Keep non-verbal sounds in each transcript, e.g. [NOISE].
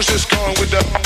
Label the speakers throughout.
Speaker 1: was just going with the.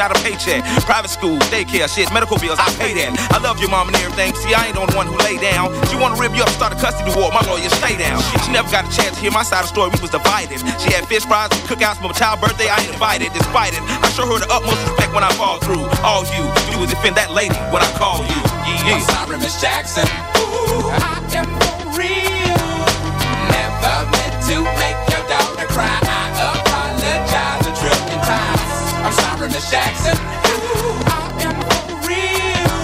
Speaker 2: Not a paycheck. Private school, daycare, shit, medical bills, I pay that. I love your mom and everything. See, I ain't the only one who lay down. She wanna rip you up, start a custody war. My lawyer, stay down. She never got a chance to hear my side of the story. We was divided. She had fish fries cookouts for my child birthday. I ain't invited. Despite it, I show her the utmost respect when I fall through. All you, you would defend that lady when I call you. Yeah,
Speaker 1: I'm sorry, Miss Jackson. Ooh, Miss Jackson. Ooh, I am for real.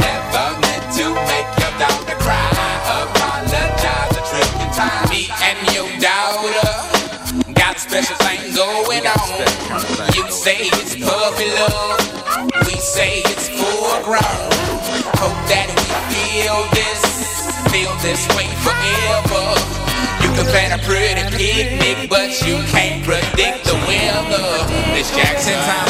Speaker 1: Never meant to make your daughter cry. Apologize a trillion times. Me and your daughter got a special thing going on. You say it's puppy love. We say it's full grown. Hope that we feel this, feel this way forever. You can plan a pretty picnic, but you can't predict the weather. This Jackson times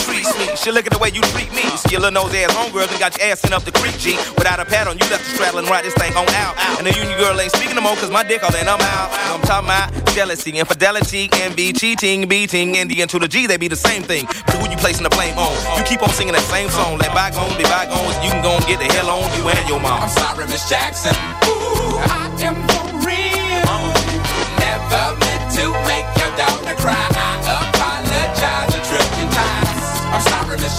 Speaker 2: Shit, look at the way you treat me. You See your little nose ass homegirl and got your ass sent up the creek, G. Without a pad on, you left the straddle and ride this thing on out. And the union girl ain't speaking no more, cause my dick all in, I'm out. I'm talking about jealousy, infidelity, envy, cheating, beating, and the N to the G, they be the same thing. But who you placing the blame on? You keep on singing that same song. Let bygones be bygones, you can go and get the hell on you and your mom.
Speaker 1: I'm sorry, Miss Jackson. Ooh, I am for real. Never meant to make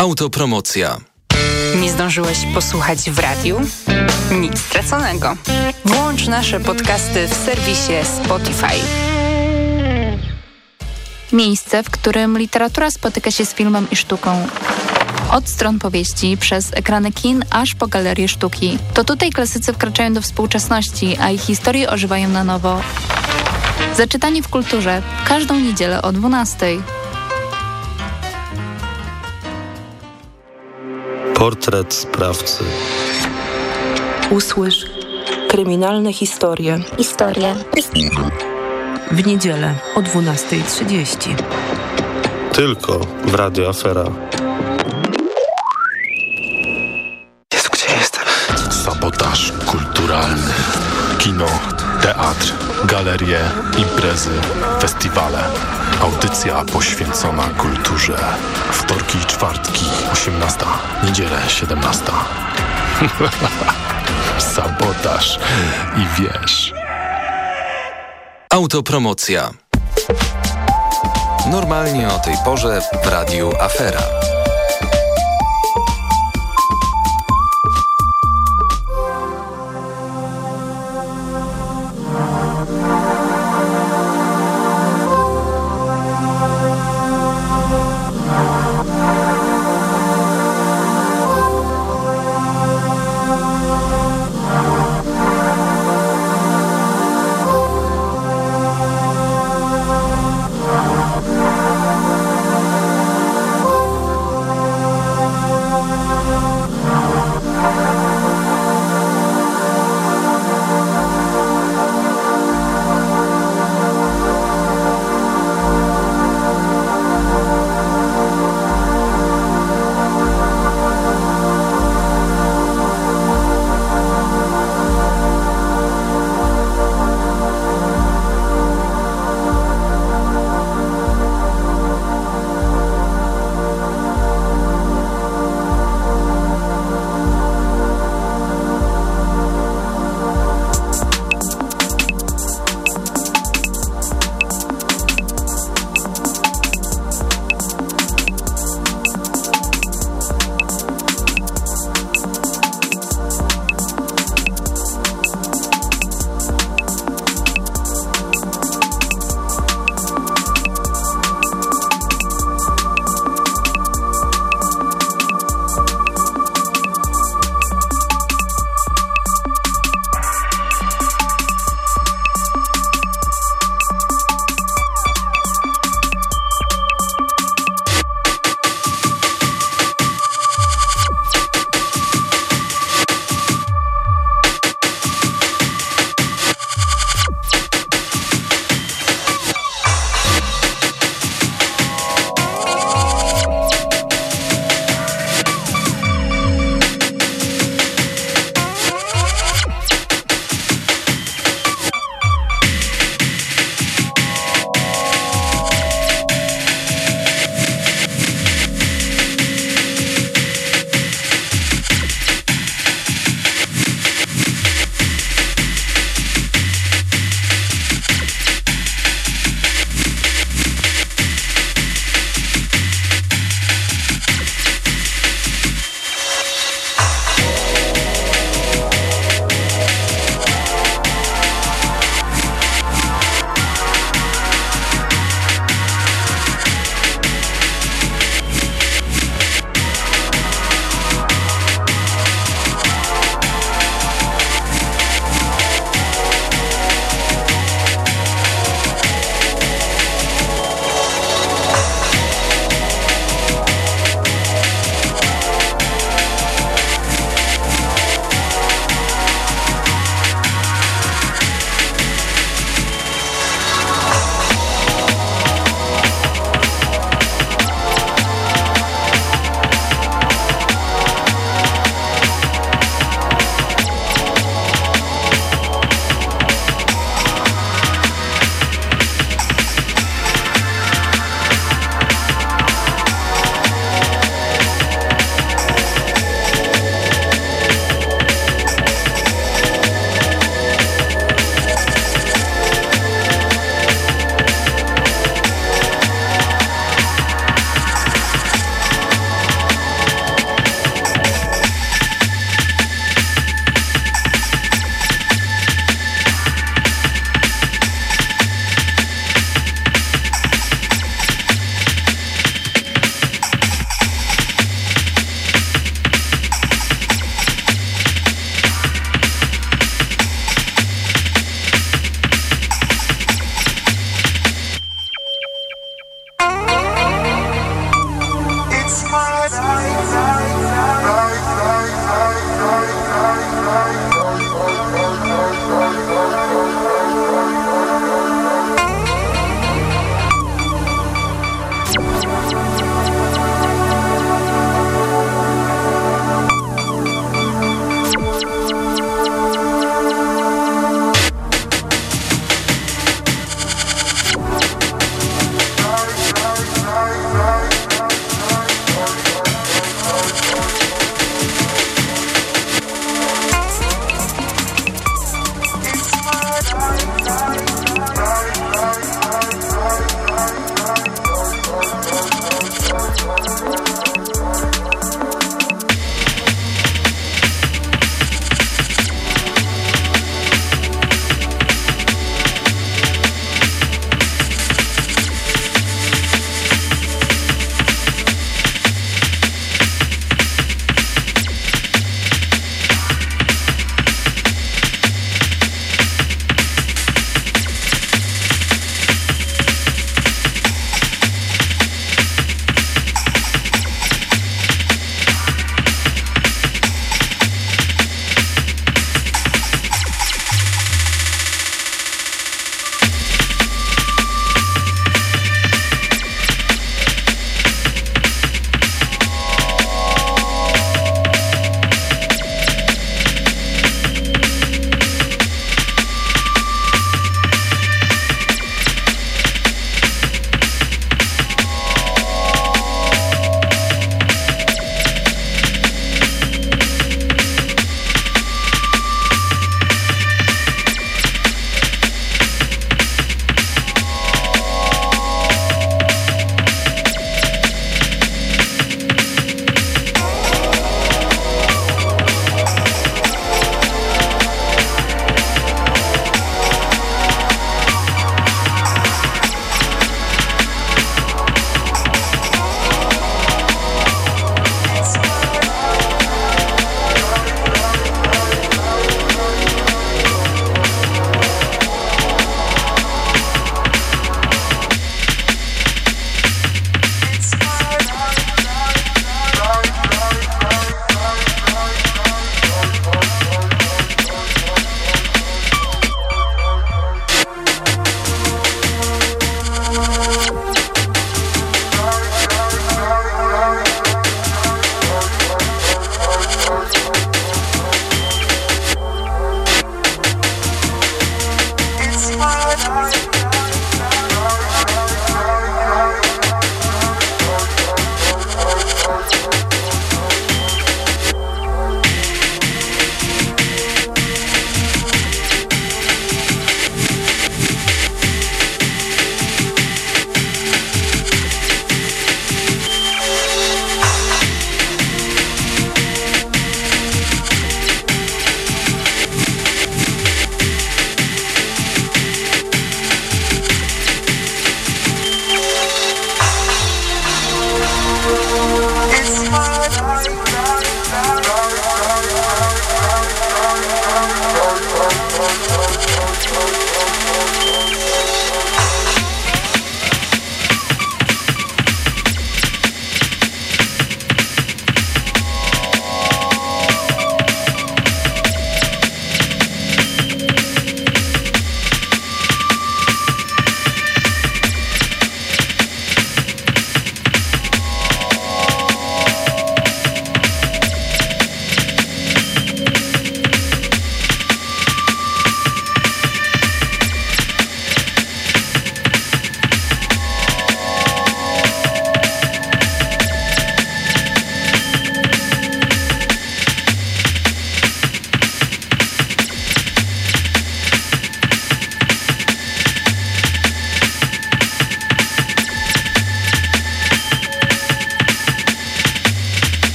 Speaker 3: Autopromocja.
Speaker 4: Nie zdążyłeś posłuchać w radiu? Nic straconego. Włącz nasze podcasty w serwisie Spotify. Miejsce, w którym literatura spotyka się z filmem i sztuką. Od stron powieści, przez ekrany kin, aż po galerie sztuki. To tutaj klasycy wkraczają do współczesności, a ich historie ożywają na nowo. Zaczytanie w kulturze. Każdą niedzielę o 12.
Speaker 5: Portret sprawcy.
Speaker 6: Usłysz kryminalne historie
Speaker 7: Historia.
Speaker 6: w niedzielę o 12.30.
Speaker 5: Tylko w Radio Afera.
Speaker 8: Jezu, gdzie jestem?
Speaker 9: Sabotaż kulturalny. Kino, teatr, galerie, imprezy, festiwale. Audycja poświęcona kulturze. Wtorki i czwartki, 18. Niedzielę, 17. [LAUGHS] Sabotaż i wiesz.
Speaker 3: Autopromocja. Normalnie o tej porze w Radiu Afera.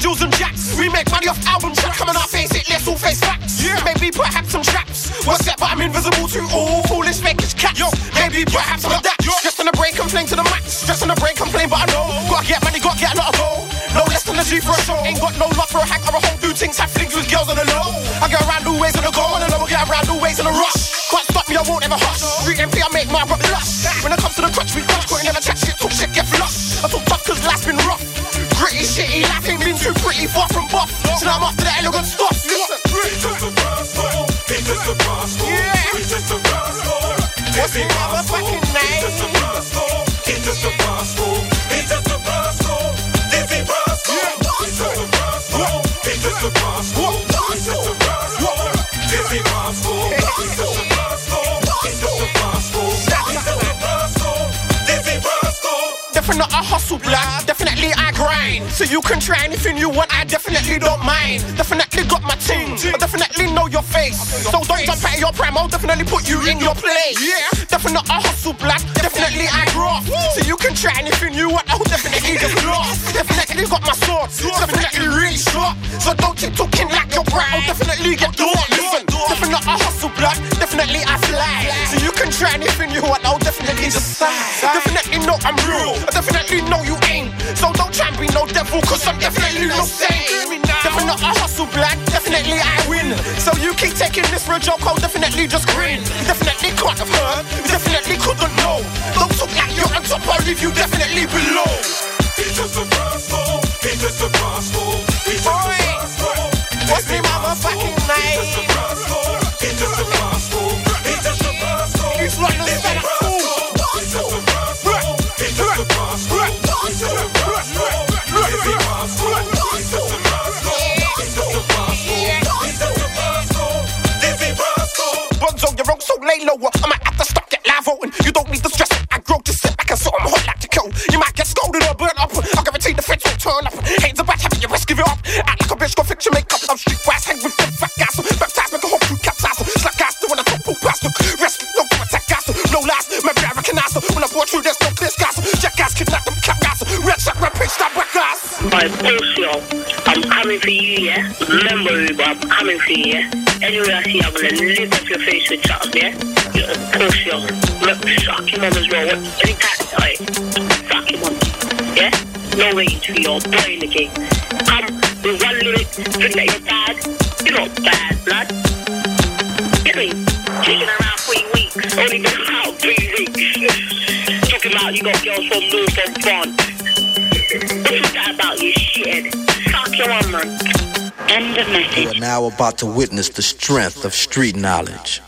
Speaker 10: I take cheese from the jewels and jacks. We make money off album tracks. Coming out face it, let's all face facts. Yeah. Maybe perhaps some traps. What's that? But I'm invisible to all foolish fakers cats. Yo, maybe perhaps I'm that. Stress on the brain, complain to the max. Stress on the brain, complain, but I know. Gotta get money, gotta get a lot of gold. No less than a G for a show. Ain't got no love for a hack or a home. Do things, have flings with girls on the definitely don't mind. Definitely got my team, I definitely know your face. So don't jump out of your prime, I'll definitely put you in your place. Yeah, definitely I hustle black, definitely I grow. So you can try anything you want, I'll definitely just lost. [LAUGHS] Definitely got my sword, definitely really short. So don't keep talking like you're proud, I'll definitely get caught. Listen, definitely I hustle black, definitely I fly. So you can try anything you want, I'll definitely just sigh. Definitely know I'm real, I definitely know you no devil, cause I'm definitely no saint. Definitely I hustle black, definitely I win. So you keep taking this for a joke, I'll definitely just grin. Definitely can't have heard, definitely couldn't know. Don't talk like you're on top, I'll leave you definitely below.
Speaker 7: He's just a rascal. He's just a rascal. He's just a rascal.
Speaker 10: What's
Speaker 11: you? Remember, I'm coming for you, yeah? Anywhere I see you, I'm gonna lift up your face with something, yeah? You're a bullshit. Look, suck your mum as well. What, anytime, alright, suck your mum, yeah? No rage for your boy in the game. Come with one lyric, think that you're bad. You're not bad, blood. Get me? Kicking around three weeks, only been out three weeks. [LAUGHS] Talking about you got girls from North and France. What's that about you shit? Suck your one, man. End of message.
Speaker 12: You are now about to witness the strength of street knowledge.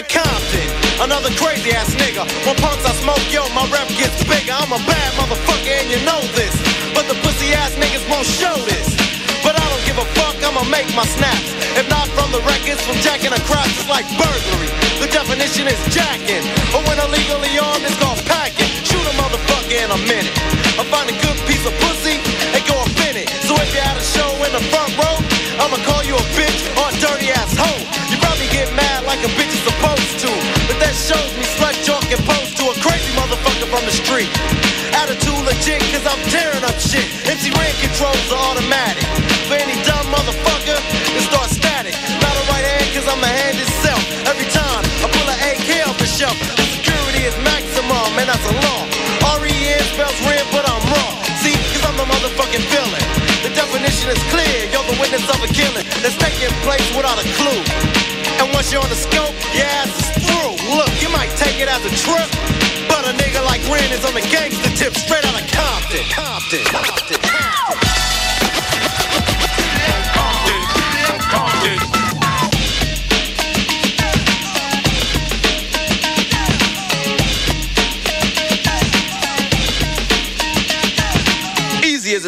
Speaker 13: Of Compton.
Speaker 14: Another crazy ass nigga. When punks I smoke, yo, my rep gets bigger. I'm a bad motherfucker and you know this. But the pussy ass niggas won't show this. But I don't give a fuck, I'ma make my snaps. If not from the records, from jacking across, it's like burglary. The definition is jacking. But when illegally armed, it's called packing. Shoot a motherfucker in a minute. I find a good piece of pussy is clear, you're the witness of a killing that's taking place without a clue. And once you're on the scope, your ass is through. Look, you might take it as a trip, but a nigga like Ren is on the gangster tip, straight out of. Compton. Compton. Compton.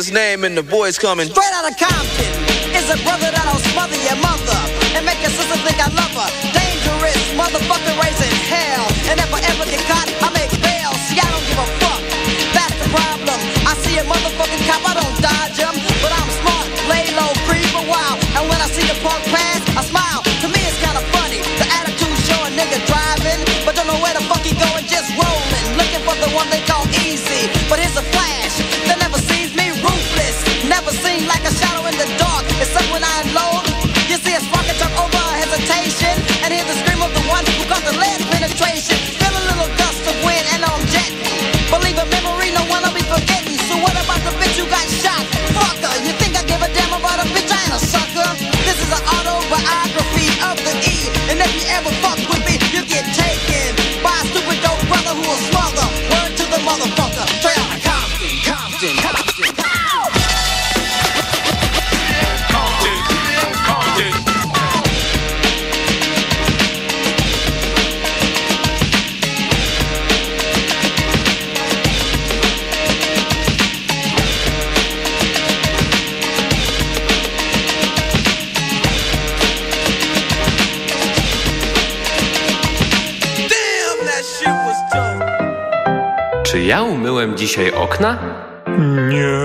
Speaker 12: His name and the boys coming.
Speaker 15: Straight out of Compton is a brother that'll smother your mother and make your sister think I love her. Dangerous motherfucker raising hell. And if I ever get caught, I make bail. See, I don't give a fuck. That's the problem. I see a motherfucking cop, I don't dodge him. But I'm smart, lay low, creep a while. And when I see the punk pass,
Speaker 16: dzisiaj okna?
Speaker 17: Nie.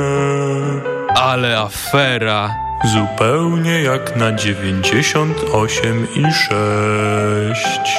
Speaker 16: Ale afera.
Speaker 17: Zupełnie jak na 98 i 6.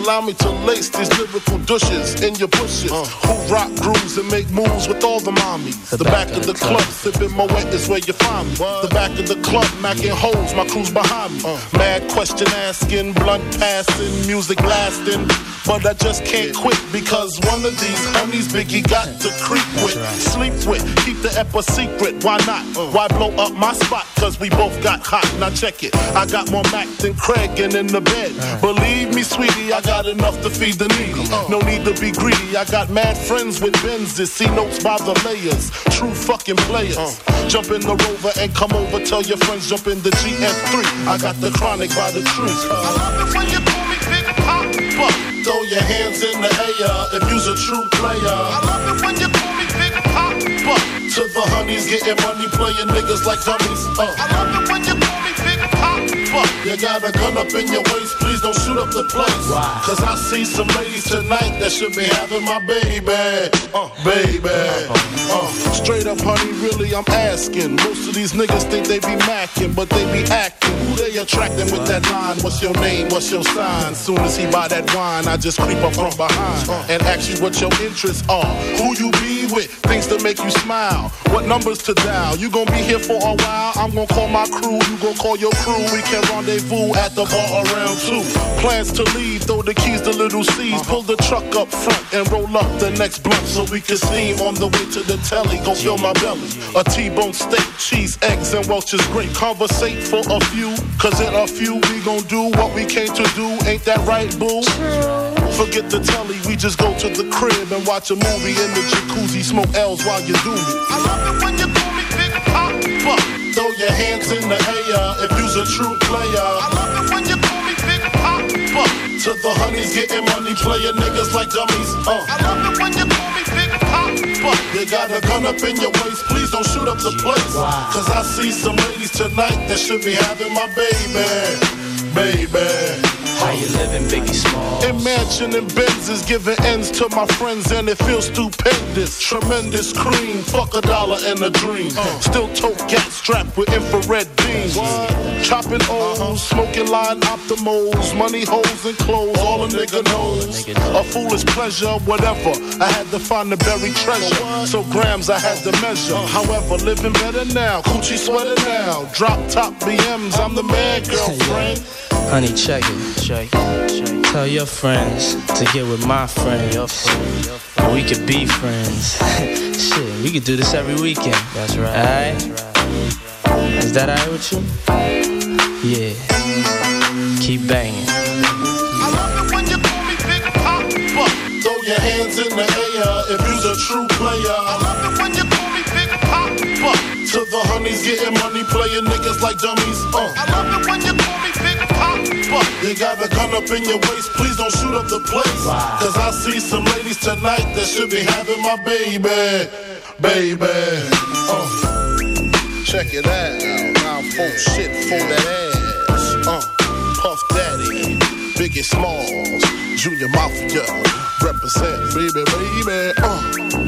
Speaker 18: Allow me to lace these lyrical douches in your bushes. Uh. Who rock grooves and make moves with all the mommies. The, back, of the club, sipping my wet is where you find me. The back of the club, macking holes, my crew's behind me. Uh. Mad question asking, blunt passing, music lasting. But I just can't quit because one of these homies Biggie got to creep with, sleep with, keep the ep a secret. Why not? Uh. Why blow up my spot? Cause we both got hot. Now check it. I got more Mac than Craig and in the bed. Believe me, sweetie, I got enough to feed the needy. No need to be greedy. I got mad friends with Benzes. See notes by the layers. True fucking players. Jump in the rover and come over. Tell your friends jump in the GS3. I got the chronic by the tree. I love it when you call me Big Poppa. Throw your hands in the air if you's a true player. I love it when you call me Big Poppa. To the honeys getting money, playing niggas like dummies. Uh. I love it when you call me Big Poppa. You got a gun up in your waist, please don't shoot up the place. Cause I see some ladies tonight that should be having my baby. Uh, baby. Uh, straight up, honey, really, I'm asking. Most of these niggas think they be macking, but they be acting. Who they attracting with that line? What's your name? What's your sign? Soon as he buy that wine, I just creep up from behind and ask you what your interests are. Who you be with? Things to make you smile. What numbers to dial? You gon' be here for a while. I'm gon' call my crew. You gon' call your crew. We can rendezvous at the bar around two. Plans to leave, throw the keys to little C's. Uh-huh. Pull the truck up front and roll up the next blunt so we can steam on the way to the telly. Go fill my belly. A T-bone steak, cheese, eggs, and Welch's grape. Conversate for a few, cause in a few we gon' do what we came to do. Ain't that right, boo? Forget the telly, we just go to the crib and watch a movie in the jacuzzi, smoke L's while you do me. I love it when you call me Big Poppa. Throw your hands in the air if you's a true player. I love it when you call me Big Poppa. To the honeys getting money, playing niggas like dummies. Uh. I love it when you call me Big Poppa. You got a gun up in your waist, please don't shoot up the place. Cause I see some ladies tonight that should be having my baby. Baby.
Speaker 19: How you living, Biggie Small?
Speaker 18: Imagine and Benz is giving ends to my friends and it feels stupendous. Tremendous cream, fuck a dollar and a dream. Still tote gas strapped with infrared beams. Chopping O's, smoking line optimals, money holes and clothes, all a nigga knows. A foolish pleasure, whatever. I had to find the buried treasure. So grams I had to measure. However, living better now, coochie sweater now. Drop top BMs, I'm the man, [LAUGHS] girlfriend.
Speaker 19: Honey, check it. Check it. Tell your friends to get with my friends. And we could be friends. [LAUGHS] Shit, we could do this every weekend. That's right. Alright? Is that alright with you? Yeah. Keep banging.
Speaker 18: I love it when you call me Big Poppa. Throw your hands in the air if you's a true player. I love it when you call me Big Poppa. To the honeys getting money, playing niggas like dummies. Uh. I love it when you call me Big Poppa. You got a gun up in your waist, please don't shoot up the place. Cause I see some ladies tonight that should be having my baby. Baby. Uh. Check it out. Now full shit for that ass. Uh. Puff Daddy. Biggie Smalls. Junior Mafia. Represent, baby, baby. Uh.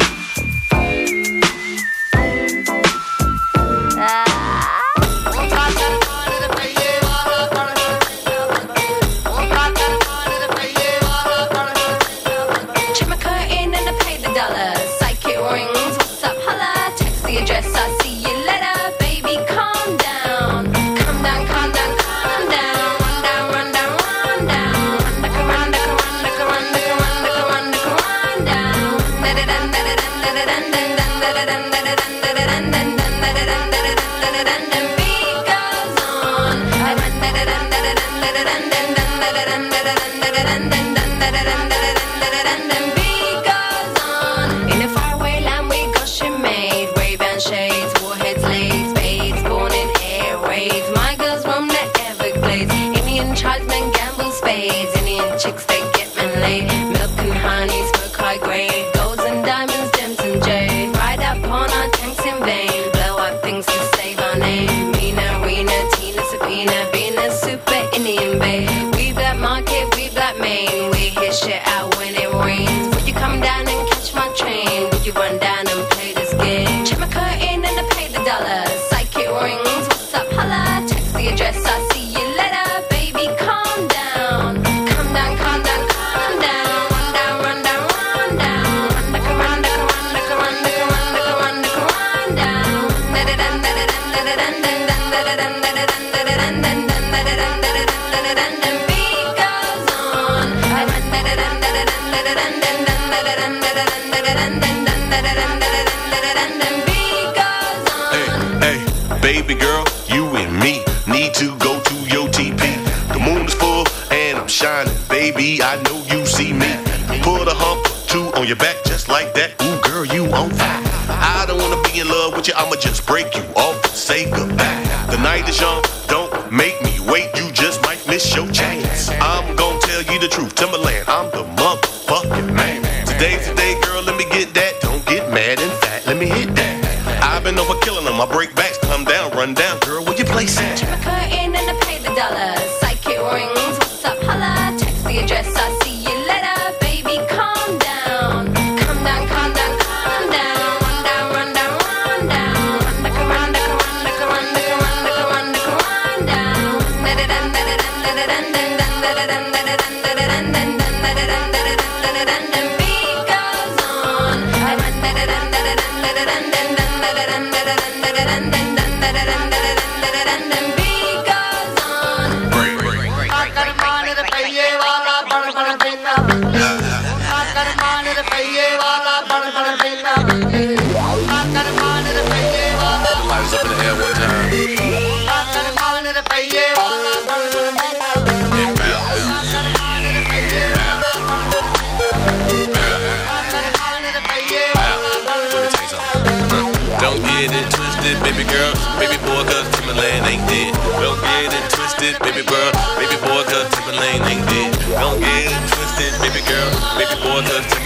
Speaker 20: The
Speaker 21: truth, Timbaland. I'm the motherfucking man. Today's the day, girl. Let me get that. Don't get mad and fat. Let me hit that. I've been over killing them. I break backs, come down, run down. Girl, where you place at?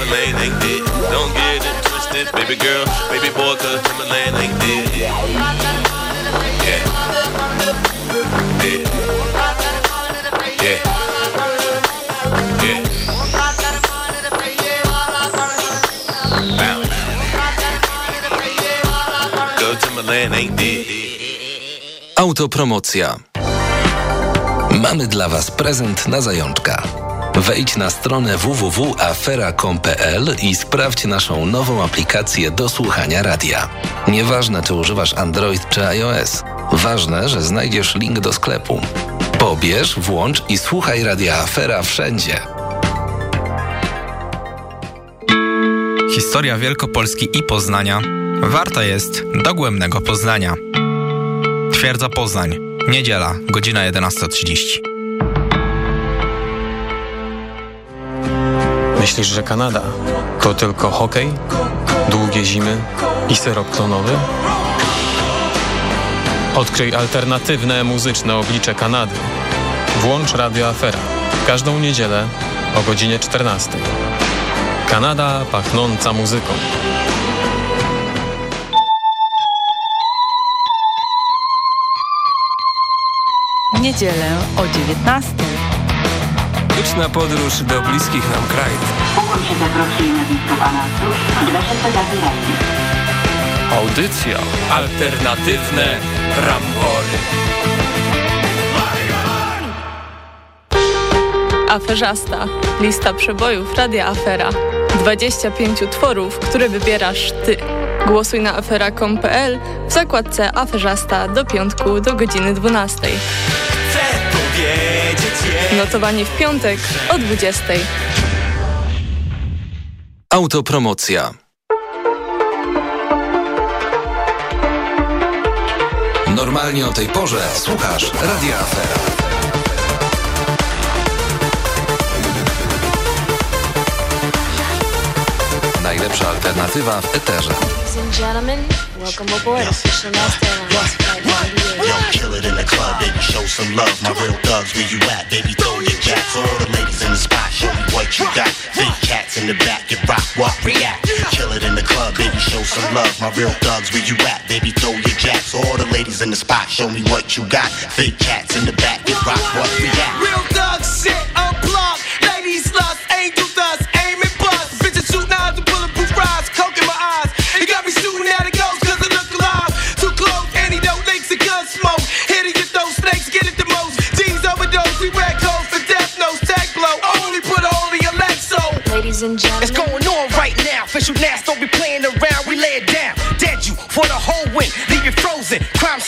Speaker 2: Timberland ain't dead. Don't get it twisted, baby girl, baby boy, cause ain't dead. Yeah.
Speaker 3: Autopromocja. Mamy dla Was prezent na zajączka. Wejdź na stronę www.afera.com.pl i sprawdź naszą nową aplikację do słuchania radia. Nieważne, czy używasz Android czy iOS. Ważne, że znajdziesz link do sklepu. Pobierz, włącz i słuchaj radia Afera wszędzie.
Speaker 22: Historia Wielkopolski i Poznania warta jest dogłębnego poznania. Twierdza Poznań, niedziela, godzina 11.30.
Speaker 23: Myślisz, że Kanada to tylko hokej, długie zimy i syrop klonowy? Odkryj alternatywne muzyczne oblicze Kanady. Włącz Radio Afera. Każdą niedzielę o godzinie 14. Kanada pachnąca muzyką.
Speaker 6: Niedzielę o 19.
Speaker 17: Liczna podróż do bliskich nam krajów.
Speaker 24: Ukłon się zaprosuje na blisko cóż, dla szefedaty
Speaker 17: Audycja. Alternatywne rambory.
Speaker 25: Aferzasta. Lista przebojów Radia Afera. 25 utworów, które wybierasz Ty. Głosuj na afera.com.pl w zakładce Aferzasta do piątku do godziny 12. Notowanie w piątek o 20.
Speaker 3: Autopromocja. Normalnie o tej porze słuchasz Radia Afera. Najlepsza alternatywa w eterze.
Speaker 26: Ladies and gentlemen, welcome aboard official master
Speaker 27: Yo, kill it in the club, baby, show some love. My real thugs, where you at, baby, throw your jacks. All the ladies in the spot, show me what you got. Fake cats in the back, get rock, what, react. Kill it in the club, baby, show some love. My real thugs, where you at, baby, throw your jacks. All the ladies in the spot, show me what you got. Fake cats in the back, get rock, what, react.
Speaker 13: Real thug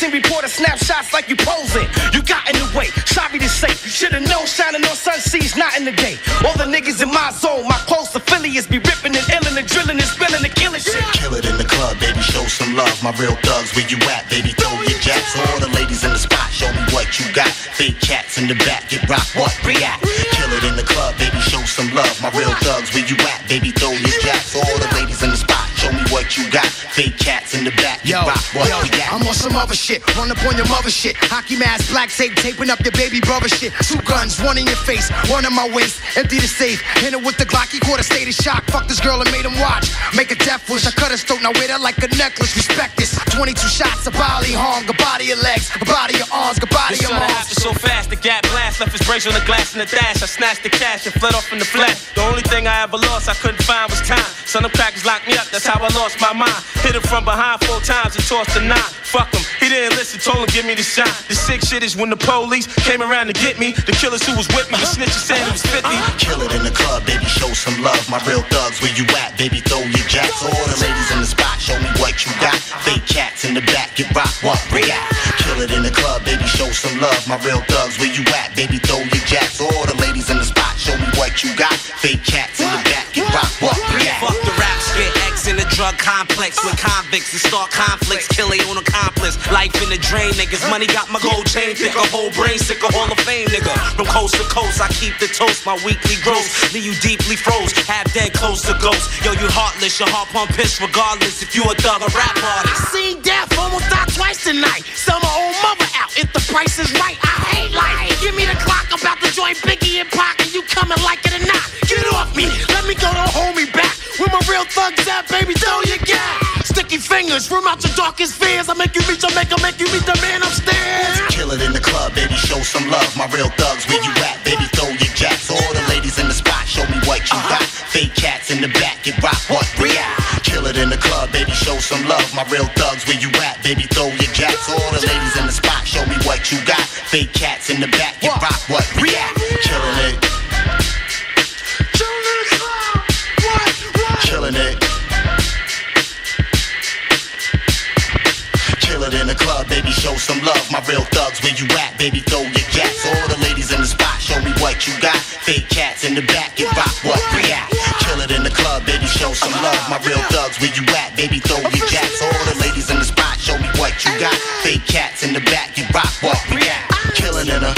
Speaker 13: report
Speaker 28: camcorder snapshots like you posing. You got in the way, sorry to say. You should've known shining on sun seas, not in the day. All the niggas in my zone, my close affiliates be ripping and illing and drilling and spilling and killing shit.
Speaker 27: Kill it in the club, baby, show some love. My real thugs, where you at, baby? Throw your jacks. All the ladies in the spot, show me what you got. Fake cats in the back, get rock, what, react. Kill it in the club, baby, show some love. My real thugs, where you at, baby? Throw your jacks. All the ladies in the spot, what you got. Fake cats in the back, get
Speaker 29: Yo,
Speaker 27: rock, what,
Speaker 29: yo,
Speaker 27: react.
Speaker 29: I'm on some other shit. Run up on your mother shit. Hockey mask, black tape, taping up your baby brother shit. Two guns, one in your face, one in my waist. Empty the safe. Hit her with the Glock, he caught a state of shock. Fuck this girl and made him watch. Make a death wish. I cut his throat, now wear that like a necklace. Respect this. 22 shots, a body harm, a body of legs, a body of arms, a body
Speaker 2: This
Speaker 29: of
Speaker 2: shot
Speaker 29: arms.
Speaker 2: happened so fast, the gap blast left his brace on the glass in the dash. I snatched the cash and fled off in the flat. The only thing I ever lost I couldn't find was time. Son of crackers locked me up, that's how I lost my mind. Hit him from behind four times and tossed a nine. Fuck him, he didn't listen, told him give me the shine. The sick shit is when the police came around to get me. The killers who was with me, the snitches saying he was 50. Uh-huh.
Speaker 27: Kill it in the club, baby, show some love. My real thugs, where you at, baby? Throw your jacks. All the ladies in the spot, show me what you got. Fake cats in the back, get rock, what, react. Kill it in the club, baby, show some love. My real thugs, where you at, baby? Throw your jacks. All the ladies in the spot, show me what you got. Fake cats in the back, get rock,
Speaker 30: drug complex with convicts and start conflicts, kill their own accomplice. Life in the drain, niggas. Money got my gold chain, thick a whole brain, sick a hall of fame, nigga. From coast to coast, I keep the toast, my weekly gross. Leave you deeply froze, half dead, close to ghost. Yo, you heartless, your heart pump piss regardless if you a thug or rap artist.
Speaker 29: I seen death almost die twice tonight. Sell my own mother out if the price is right. I hate life. Give me the clock I'm about to join Biggie and Pac, and you coming like it or not. Get off me. Let me go. Don't hold Where my real thugs at, baby? Throw your gas. Sticky fingers, room out your darkest fears. I make you reach, I make, I make you meet the man upstairs.
Speaker 27: Kill it in the club, baby, show some love. My real thugs, where you at, baby? Throw your jacks. All the ladies in the spot, show me what you got. Fake cats in the back, get rock, what, react. Kill it in the club, baby, show some love. My real thugs, where you at, baby? Throw your jacks. All the ladies in the spot, show me what you got. Fake cats in the back, get rock, what, react. Show some love. My real thugs, where you at, baby, throw your jacks. All the ladies in the spot, show me what you got. Fake cats in the back, get rock, what, react. Kill it in the club, baby, show some love. My real thugs, where you at, baby, throw your jacks. All the ladies in the spot, show me what you got. Fake cats in the back, get rock, what, react. Killing in a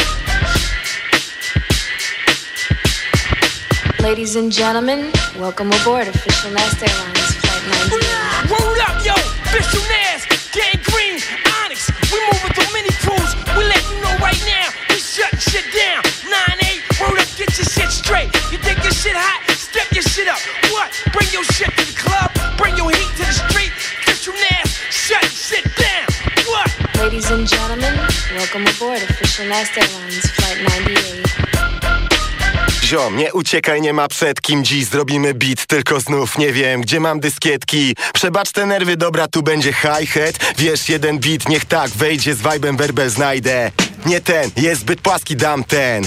Speaker 26: Ladies and gentlemen, welcome aboard Official Nas Airlines Flight 98.
Speaker 28: Word up, yo, official Nas, right now, we shutting shit down. 9-8, word up, get your shit straight. You think your shit hot? Step your shit up. What? Bring your shit to the club. Bring your heat to the street. Bishop Nas, shutting shit down. What?
Speaker 26: Ladies and gentlemen, welcome aboard Official Nas Airlines Flight 98.
Speaker 31: Ziom, nie uciekaj, nie ma przed kim Dziś. Zrobimy beat, tylko znów. Nie wiem Gdzie mam dyskietki. Przebacz te nerwy, dobra, tu będzie hi-hat. Wiesz, jeden beat, niech tak wejdzie Z vibe'em werbel znajdę. Nie ten, jest zbyt płaski, dam ten.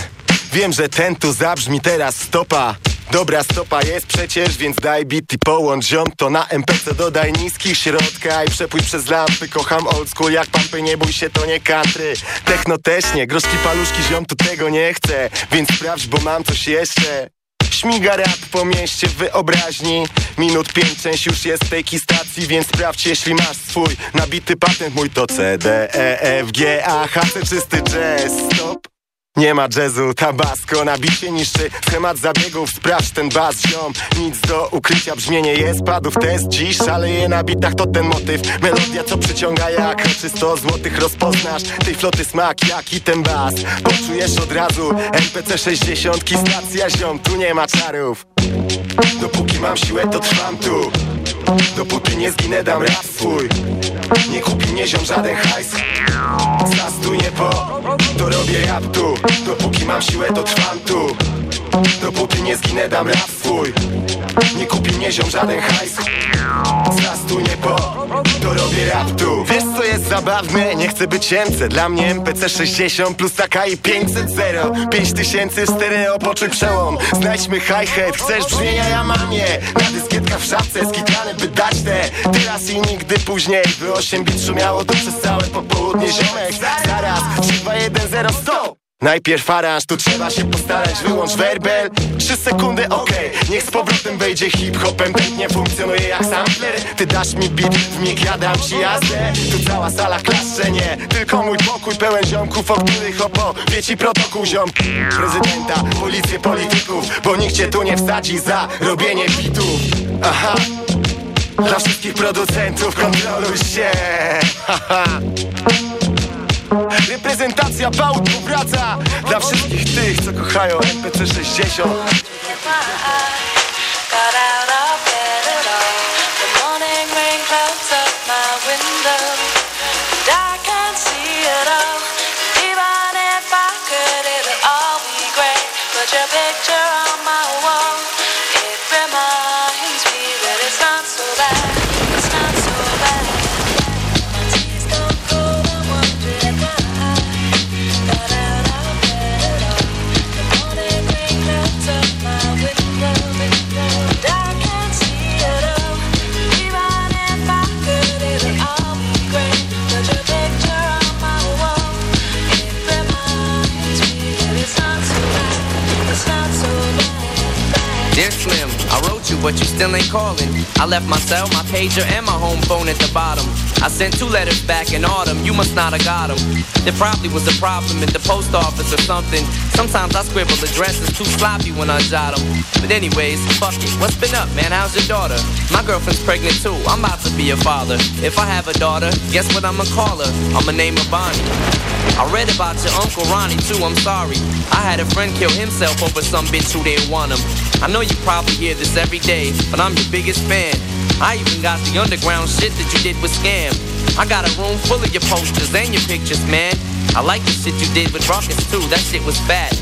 Speaker 31: Wiem, że ten tu zabrzmi teraz stopa Dobra stopa jest przecież, więc daj beat i połącz ziom. To na MPC dodaj niskich środka I przepój przez lampy, kocham old school Jak pampy, nie bój się, to nie country Techno też nie, groszki paluszki ziom tu tego nie chcę. Więc sprawdź, bo mam coś jeszcze. Śmiga rap po mieście wyobraźni. Minut pięć, część już jest tej stacji Więc sprawdź, jeśli masz swój Nabity patent. Mój to C, D, E, F, G, A, H, Czysty jazz, stop nie ma jazzu, tabasco na bicie niszczy Schemat zabiegów, sprawdź ten bas, ziom. Nic do ukrycia, brzmienie jest Padów test dziś, szaleje na bitach To ten motyw, melodia co przyciąga jak Czy 100 złotych rozpoznasz. Tej floty smak, jak i ten bas. Poczujesz od razu MPC 60 stacja ziom. Tu nie ma czarów. Dopóki mam siłę to trwam tu. Dopóki nie zginę dam rap swój. Nie kupi mnie ziom żaden hajs. Zas tu nie po To robię rap tu Dopóki mam siłę to trwam tu. Dopóki nie zginę dam rap swój Nie kupi mnie ziom żaden hajs. Zaraz tu nie po To robię rap tu. Wiesz co jest zabawne? Nie chcę być MC Dla mnie MPC 60 plus taka i 500 0 5000 w stereo poczuj przełom. Znajdźmy hi-hat Chcesz brzmienia? Ja mam je. Na dyskietkach w szafce Skitrany by dać te. Teraz i nigdy później. By 8 bit szumiało to przez całe popołudnie Ziomek. Zaraz 3, 2, 1, 0, stop Najpierw aranż, tu trzeba się postarać. Wyłącz werbel, 3 sekundy, okej. Okay. Niech z powrotem wejdzie hip-hopem. Nie funkcjonuje jak sampler. Ty dasz mi beat, w mig ja dam ci jazdę. Tu cała sala klaszcze, nie. Tylko mój pokój pełen ziomków O których opowie ci protokół ziom Prezydenta, policję, polityków. Bo nikt cię tu nie wsadzi za robienie bitów. Aha. Dla wszystkich producentów kontroluj się. [LAUGHS] Haha Reprezentacja bałtu wraca Dla wszystkich tych, co kochają MPC 60
Speaker 32: Dear Slim, I wrote you, but you still ain't calling. I left my cell, my pager, and my home phone at the bottom. I sent two letters back in autumn, you must not have got them. There probably was a problem at the post office or something. Sometimes I scribble addresses too sloppy when I jot them. But anyways, fuck it. What's been up, man? How's your daughter? My girlfriend's pregnant too. I'm about to be a father. If I have a daughter, guess what I'ma call her? I'ma name her Bonnie. I read about your Uncle Ronnie too, I'm sorry. I had a friend kill himself over some bitch who didn't want him. I know you probably hear this every day, but I'm your biggest fan. I even got the underground shit that you did with Skam. I got a room full of your posters and your pictures, man. I like the shit you did with Rawkus too, that shit was bad.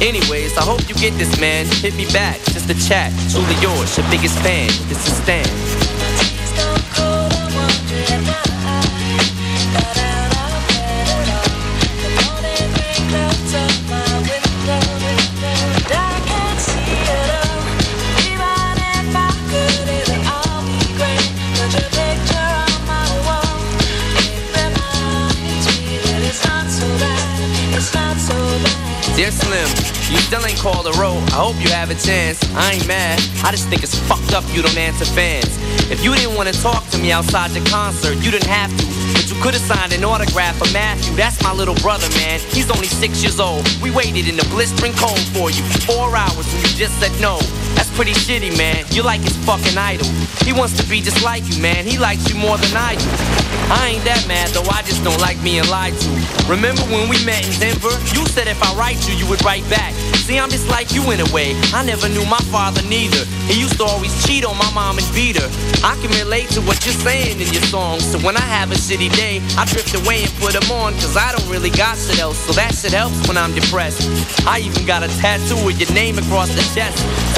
Speaker 32: Anyways, I hope you get this, man. Hit me back, just a chat. Truly yours, your biggest fan. This is Stan. Dear Slim, you still ain't called a roll. I hope you have a chance. I ain't mad. I just think it's fucked up you don't answer fans. If you didn't want to talk to me outside your concert, you didn't have to. But you could have signed an autograph for Matthew. That's my little brother, man. He's only six years old. We waited in the blistering cold for you for four hours when you just said no. That's pretty shitty, man. You're like his fucking idol. He wants to be just like you, man. He likes you more than I do. I ain't that mad, though. I just don't like being lied to. Remember when we met in Denver? You said if I write you, you would write back. See, I'm just like you in a way. I never knew my father neither. He used to always cheat on my mom and beat her. I can relate to what you're saying in your songs. So when I have a shitty day, I drift away and put them on. Cause I don't really got shit else. So that shit helps when I'm depressed. I even got a tattoo with your name across the chest.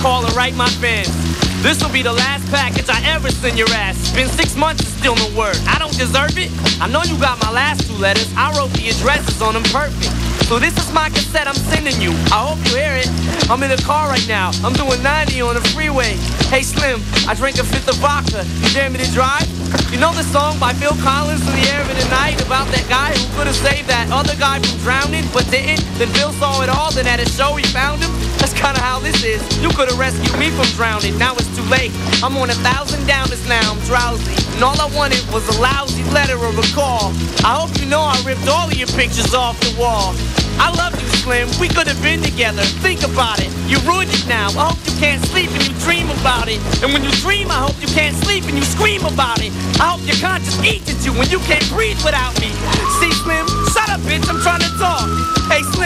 Speaker 32: Call and write my fans. This will be the last package I ever send your ass. Been six months and still no word. I don't deserve it. I know you got my last two letters. I wrote the addresses on them perfect. So this is my cassette I'm sending you. I hope you hear it. I'm in the car right now. I'm doing 90 on the freeway. Hey Slim, I drank a fifth of vodka. You dare me to drive? You know the song by Phil Collins in the air of the night about that guy who could have saved that other guy from drowning but didn't? Then Phil saw it all, then at a show he found him? That's kinda how this is. You could have rescued me from drowning, now it's too late. I'm on a thousand downers now, I'm drowsy. And all I wanted was a lousy letter or a call. I hope you know I ripped all of your pictures off the wall. I love you, Slim. We could have been together. Think about it. You ruined it now. I hope you can't sleep and you dream about it. And when you dream, I hope you can't sleep and you scream about it. I hope your conscience eats at you when you can't breathe without me. See, Slim? Shut up, bitch. I'm trying to talk.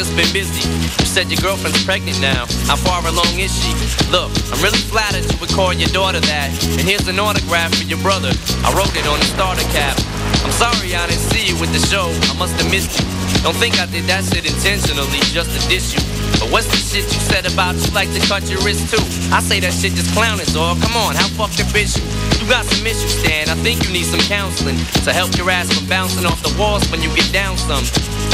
Speaker 32: Just been busy. You said your girlfriend's pregnant now. How far along is she? Look, I'm really flattered you would call your daughter that. And here's an autograph for your brother. I wrote it on the starter cap. I'm sorry I didn't see you with the show. I must have missed you. Don't think I did that shit intentionally just to diss you. But what's the shit you said about you like to cut your wrist too? I say that shit just clowning, dog. Come on, how fucked up is you? You got some issues, Dan. I think you need some counseling to help your ass from bouncing off the walls when you get down some.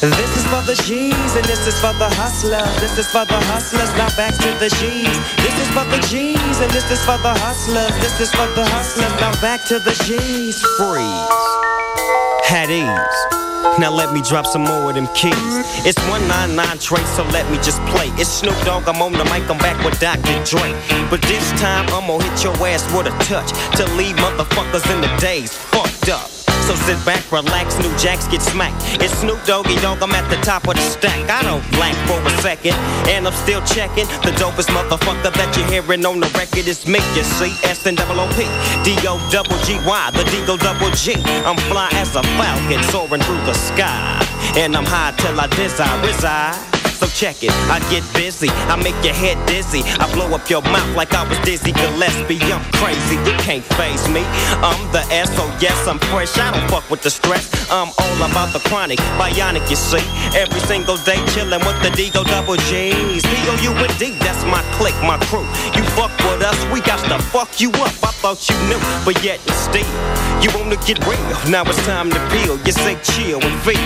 Speaker 14: This is for the G's and this is for the hustlers. This is for the hustlers, now back to the G's. This is for the G's and this is for the hustlers. This is for the hustlers, now back to the G's. Freeze. At ease. Now let me drop some more of them keys. It's 199 Trace, so let me just play. It's Snoop Dogg, I'm on the mic, I'm back with Dr. Dre. But this time I'm gonna hit your ass with a touch to leave motherfuckers in the days fucked up. So sit back, relax, new jacks get smacked. It's Snoop Doggy Dogg, I'm at the top of the stack. I don't blank for a second, and I'm still checking. The dopest motherfucker that you're hearing on the record is me, you see. S and double O P, D O double G Y, the D O double G. I'm fly as a falcon soaring through the sky. And I'm high till I desire reside. So check it, I get busy, I make your head dizzy. I blow up your mouth like I was Dizzy Gillespie. I'm crazy, you can't phase me. I'm the S, so yes, I'm fresh. I don't fuck with the stress. I'm all about the chronic, bionic, you see. Every single day chillin' with the D-Go double G's. P-O-U-N-D, that's my clique, my crew. You fuck with us, we got to fuck you up. I thought you knew, but yet and still, you wanna get real. Now it's time to feel. You say chill and feel.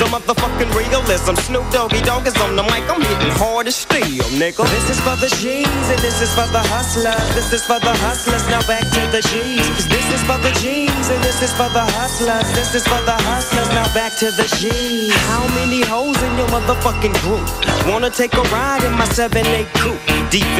Speaker 14: The motherfucking realism. Snoop Doggy Dogg is on the mic, I'm hitting hard as steel, nigga. This is for the G's and this is for the hustlers. This is for the hustlers. Now back to the G's. This is for the G's and this is for the hustlers. This is for the hustlers. Now back to the G's. How many hoes in your motherfucking group wanna take a ride in my 7-8 coupe? DV,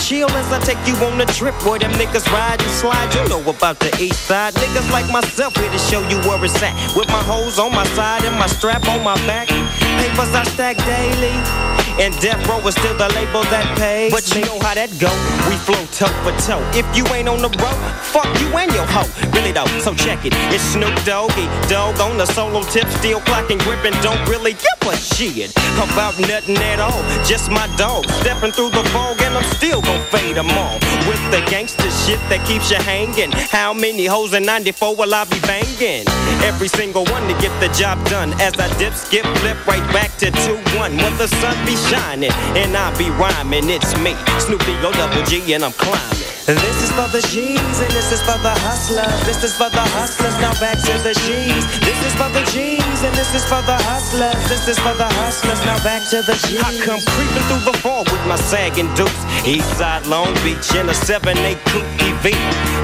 Speaker 14: chill as I take you on a trip where them niggas ride and slide. You know about the east side. Niggas like myself here to show you where it's at. With my hoes on my side and my strap on my back. Papers I stack daily me. And death row is still the label that pays. But you know how that go. We flow toe for toe. If you ain't on the road, fuck you and your hoe. Really though, so check it. It's Snoop Doggy, dog on the solo tip, still clocking, gripping, don't really give a shit about nothing at all. Just my dog stepping through the fog, and I'm still gon' fade them all with the gangster shit that keeps you hanging. How many hoes in 94 will I be banging? Every single one to get the job done. As I dip, skip, flip right back to 2-1. When the sun be shining and I be rhyming, it's me, Snoopy O double G, and I'm climbing. This is for the G's and this is for the hustlers. This is for the hustlers. Now back to the G's. This is for the G's and this is for the hustlers. This is for the hustlers. Now back to the G's. I come creeping through the fall with my sagging dukes. Eastside Long Beach in a 7-8 coupe EV.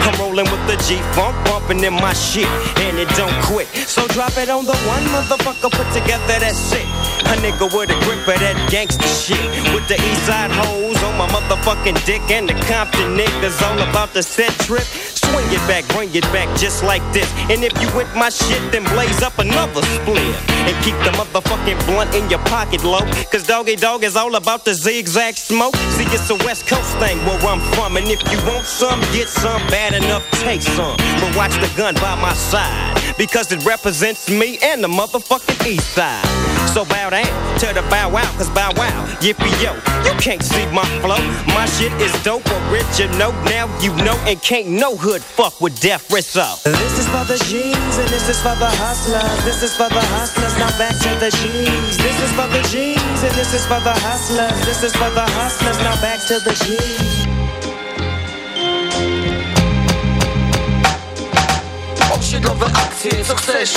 Speaker 14: I'm rolling with the G-Funk bumping in my shit and it don't quit. So drop it on the one motherfucker put together that shit. A nigga with a grip of that gangster shit. With the Eastside hoes on my motherfucking dick and the Compton niggas all about the set trip. Swing it back, bring it back just like this. And if you with my shit, then blaze up another split. And keep the motherfucking blunt in your pocket low. Cause doggy dog is all about the zigzag smoke. See, it's a West Coast thing where I'm from. And if you want some, get some. Bad enough, take some. But watch the gun by my side. Because it represents me and the motherfucking east side. So bow down to the bow wow, cause bow wow, yippee yo. You can't see my flow. My shit is dope, original. Now you know, and can't no hood fuck with death up. This is for the G's and this is for the hustlers. This is for the hustlers. Now back to the G's. This is for the G's and this is for the hustlers. This is for the hustlers. Now back to the G's.
Speaker 33: Osiedlowe akcje, co chcesz